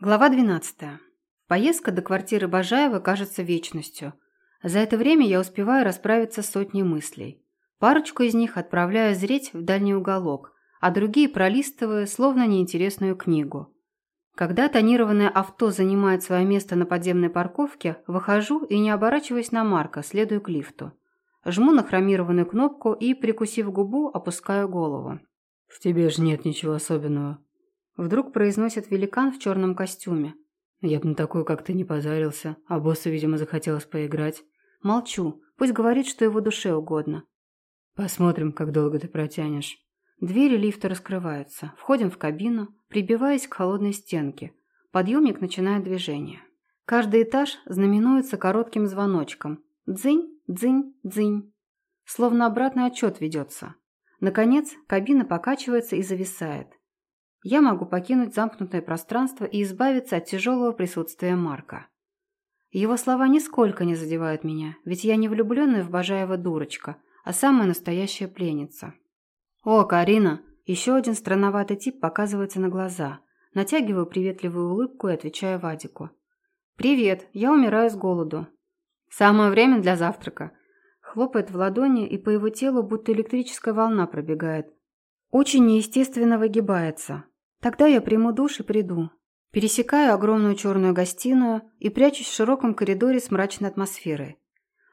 Глава 12. Поездка до квартиры Бажаева кажется вечностью. За это время я успеваю расправиться с сотней мыслей. Парочку из них отправляю зреть в дальний уголок, а другие пролистываю, словно неинтересную книгу. Когда тонированное авто занимает свое место на подземной парковке, выхожу и, не оборачиваясь на Марка, следую к лифту. Жму на хромированную кнопку и, прикусив губу, опускаю голову. «В тебе же нет ничего особенного», Вдруг произносит великан в черном костюме. Я бы на такую, как ты, не позарился, а боссу, видимо, захотелось поиграть. Молчу, пусть говорит, что его душе угодно. Посмотрим, как долго ты протянешь. Двери лифта раскрываются. Входим в кабину, прибиваясь к холодной стенке. Подъемник начинает движение. Каждый этаж знаменуется коротким звоночком. Дзынь, дзынь, дзынь. Словно обратный отчет ведется. Наконец, кабина покачивается и зависает я могу покинуть замкнутое пространство и избавиться от тяжелого присутствия Марка. Его слова нисколько не задевают меня, ведь я не влюбленная в Бажаева дурочка, а самая настоящая пленница. «О, Карина!» Еще один странноватый тип показывается на глаза. Натягиваю приветливую улыбку и отвечаю Вадику. «Привет, я умираю с голоду». «Самое время для завтрака». Хлопает в ладони, и по его телу будто электрическая волна пробегает. Очень неестественно выгибается. Тогда я приму душ и приду. Пересекаю огромную черную гостиную и прячусь в широком коридоре с мрачной атмосферой.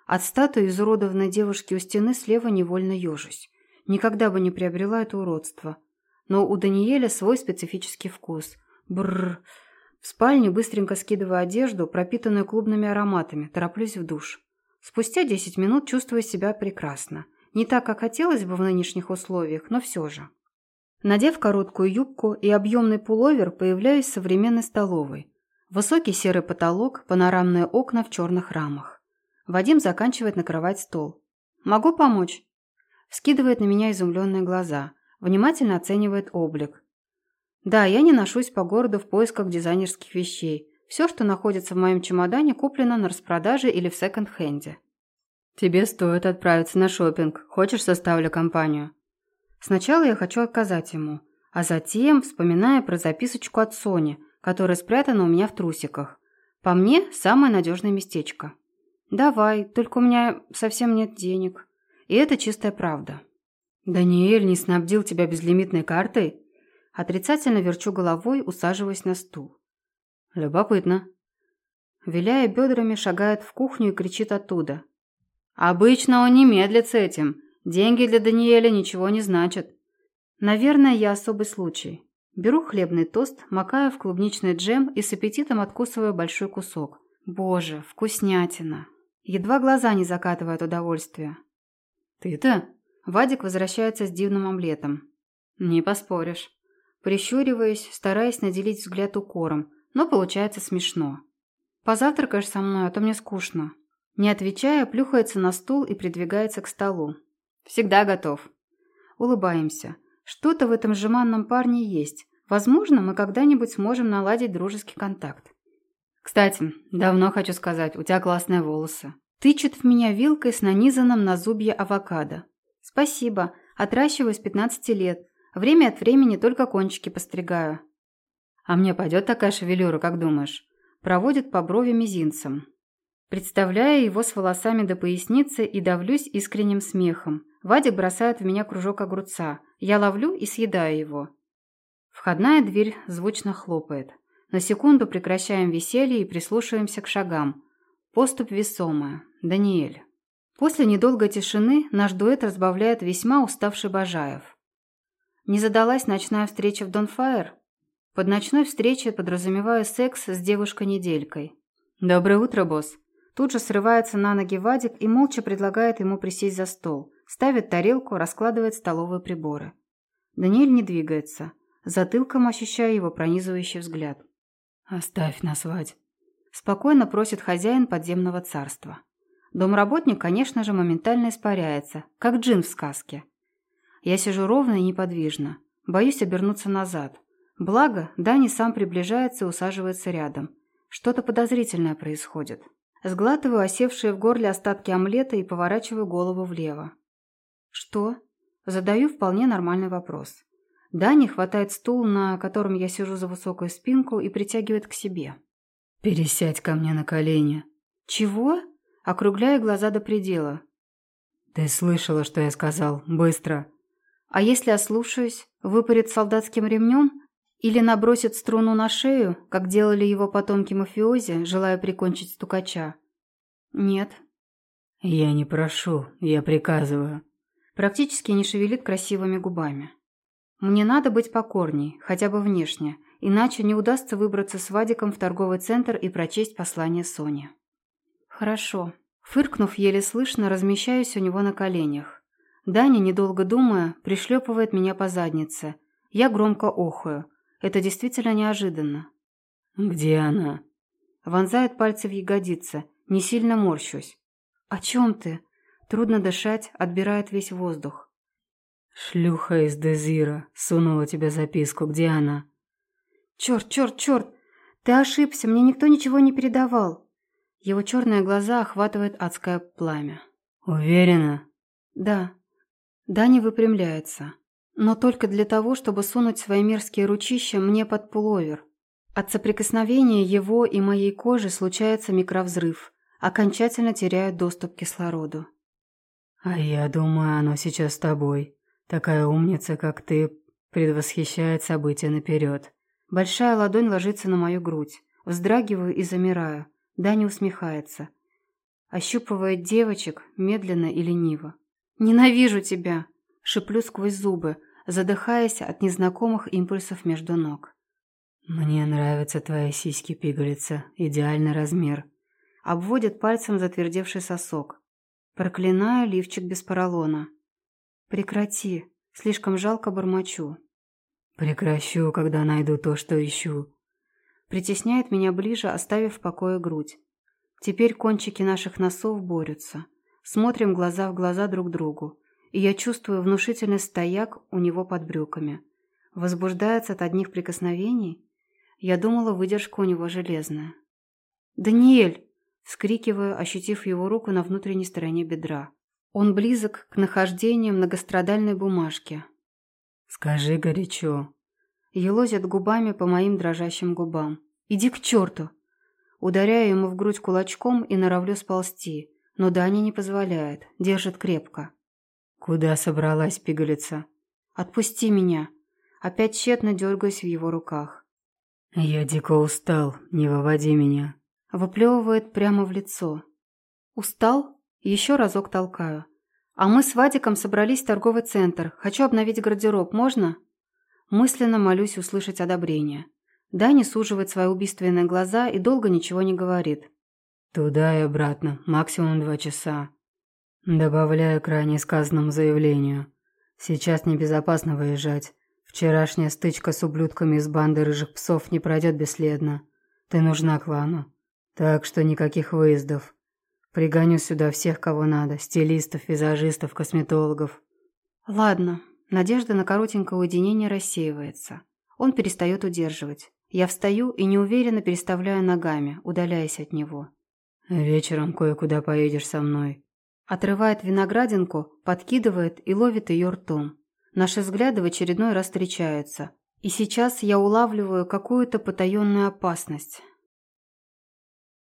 От статуи изуродованной девушки у стены слева невольно ежусь. Никогда бы не приобрела это уродство. Но у Даниэля свой специфический вкус. Бррр. В спальне быстренько скидываю одежду, пропитанную клубными ароматами, тороплюсь в душ. Спустя 10 минут чувствую себя прекрасно. Не так, как хотелось бы в нынешних условиях, но все же. Надев короткую юбку и объемный пуловер, появляюсь в современной столовой. Высокий серый потолок, панорамные окна в черных рамах. Вадим заканчивает накрывать стол. «Могу помочь?» Скидывает на меня изумленные глаза. Внимательно оценивает облик. «Да, я не ношусь по городу в поисках дизайнерских вещей. Все, что находится в моем чемодане, куплено на распродаже или в секонд-хенде». «Тебе стоит отправиться на шопинг. Хочешь, составлю компанию?» Сначала я хочу отказать ему, а затем вспоминая про записочку от Сони, которая спрятана у меня в трусиках. По мне, самое надежное местечко. «Давай, только у меня совсем нет денег». И это чистая правда. «Даниэль не снабдил тебя безлимитной картой?» Отрицательно верчу головой, усаживаясь на стул. «Любопытно». Виляя бедрами, шагает в кухню и кричит оттуда. «Обычно он не медлит с этим. Деньги для Даниэля ничего не значат. Наверное, я особый случай. Беру хлебный тост, макаю в клубничный джем и с аппетитом откусываю большой кусок. Боже, вкуснятина. Едва глаза не закатывают удовольствия. Ты-то? Вадик возвращается с дивным омлетом. Не поспоришь. Прищуриваясь, стараясь наделить взгляд укором, но получается смешно. Позавтракаешь со мной, а то мне скучно. Не отвечая, плюхается на стул и придвигается к столу. Всегда готов. Улыбаемся. Что-то в этом жеманном парне есть. Возможно, мы когда-нибудь сможем наладить дружеский контакт. Кстати, давно хочу сказать, у тебя классные волосы. Тычет в меня вилкой с нанизанным на зубья авокадо. Спасибо. Отращиваю с 15 лет. Время от времени только кончики постригаю. А мне пойдет такая шевелюра, как думаешь? Проводит по брови мизинцем. Представляя его с волосами до поясницы и давлюсь искренним смехом. Вадик бросает в меня кружок огурца. Я ловлю и съедаю его. Входная дверь звучно хлопает. На секунду прекращаем веселье и прислушиваемся к шагам. Поступ весомая. Даниэль. После недолгой тишины наш дуэт разбавляет весьма уставший Бажаев. Не задалась ночная встреча в Донфайр? Под ночной встречей подразумеваю секс с девушкой-неделькой. «Доброе утро, босс!» Тут же срывается на ноги Вадик и молча предлагает ему присесть за стол. Ставит тарелку, раскладывает столовые приборы. Даниэль не двигается. Затылком ощущая его пронизывающий взгляд. «Оставь нас, Вадь!» Спокойно просит хозяин подземного царства. Домработник, конечно же, моментально испаряется, как джин в сказке. Я сижу ровно и неподвижно. Боюсь обернуться назад. Благо, Дани сам приближается и усаживается рядом. Что-то подозрительное происходит. Сглатываю осевшие в горле остатки омлета и поворачиваю голову влево. «Что?» Задаю вполне нормальный вопрос. Дани хватает стул, на котором я сижу за высокую спинку, и притягивает к себе. «Пересядь ко мне на колени». «Чего?» Округляя глаза до предела. «Ты слышала, что я сказал? Быстро!» «А если ослушаюсь? Выпарит солдатским ремнем? Или набросит струну на шею, как делали его потомки мафиози, желая прикончить стукача?» «Нет». «Я не прошу, я приказываю». Практически не шевелит красивыми губами. «Мне надо быть покорней, хотя бы внешне, иначе не удастся выбраться с Вадиком в торговый центр и прочесть послание Сони». «Хорошо». Фыркнув, еле слышно, размещаюсь у него на коленях. Даня, недолго думая, пришлепывает меня по заднице. Я громко охаю. Это действительно неожиданно. «Где она?» Вонзает пальцы в ягодицы. Не сильно морщусь. «О чем ты?» Трудно дышать, отбирает весь воздух. «Шлюха из Дезира. Сунула тебе записку. Где она?» «Черт, черт, черт! Ты ошибся, мне никто ничего не передавал!» Его черные глаза охватывает адское пламя. «Уверена?» «Да». Дани выпрямляется. Но только для того, чтобы сунуть свои мерзкие ручища мне под пуловер. От соприкосновения его и моей кожи случается микровзрыв. Окончательно теряю доступ к кислороду. «А я думаю, оно сейчас с тобой. Такая умница, как ты, предвосхищает события наперед». Большая ладонь ложится на мою грудь. Вздрагиваю и замираю. Даня усмехается. Ощупывает девочек медленно и лениво. «Ненавижу тебя!» Шиплю сквозь зубы, задыхаясь от незнакомых импульсов между ног. «Мне нравятся твои сиськи, пигалица. Идеальный размер». Обводит пальцем затвердевший сосок. Проклинаю лифчик без поролона. «Прекрати. Слишком жалко бормочу». «Прекращу, когда найду то, что ищу притесняет меня ближе, оставив в покое грудь. Теперь кончики наших носов борются. Смотрим глаза в глаза друг другу, и я чувствую внушительный стояк у него под брюками. Возбуждается от одних прикосновений? Я думала, выдержка у него железная. «Даниэль!» — вскрикиваю, ощутив его руку на внутренней стороне бедра. Он близок к нахождению многострадальной бумажки. «Скажи горячо», елозит губами по моим дрожащим губам. «Иди к черту!» Ударяю ему в грудь кулачком и норовлю сползти, но Даня не позволяет, держит крепко. «Куда собралась пигалица?» «Отпусти меня!» Опять тщетно дергаюсь в его руках. «Я дико устал, не выводи меня!» Выплевывает прямо в лицо. «Устал?» Еще разок толкаю. «А мы с Вадиком собрались в торговый центр. Хочу обновить гардероб, можно?» Мысленно молюсь услышать одобрение. Дани суживает свои убийственные глаза и долго ничего не говорит. «Туда и обратно, максимум два часа». Добавляю к ранее сказанному заявлению. Сейчас небезопасно выезжать. Вчерашняя стычка с ублюдками из банды рыжих псов не пройдет бесследно. Ты нужна клану. Так что никаких выездов. Пригоню сюда всех, кого надо. Стилистов, визажистов, косметологов. Ладно, Надежда на коротенькое уединение рассеивается. Он перестает удерживать. Я встаю и неуверенно переставляю ногами, удаляясь от него. «Вечером кое-куда поедешь со мной». Отрывает виноградинку, подкидывает и ловит ее ртом. Наши взгляды в очередной раз встречаются. И сейчас я улавливаю какую-то потаенную опасность.